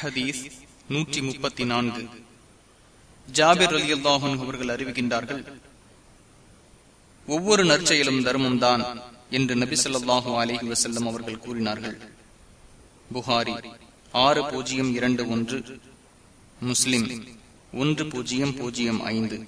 ஹதீஸ் நூற்றி முப்பத்தி நான்கு. ஜாபிர் அலி அல்லாஹன் அவர்கள் அறிவிக்கின்றார்கள் ஒவ்வொரு நற்செயலும் தர்மம் தான் என்று நபி சொல்லாஹு அலஹி வசல்லம் அவர்கள் கூறினார்கள். புகாரி ஆறு பூஜ்ஜியம் இரண்டு ஒன்று முஸ்லிம் ஒன்று பூஜ்ஜியம் பூஜ்ஜியம் ஐந்து.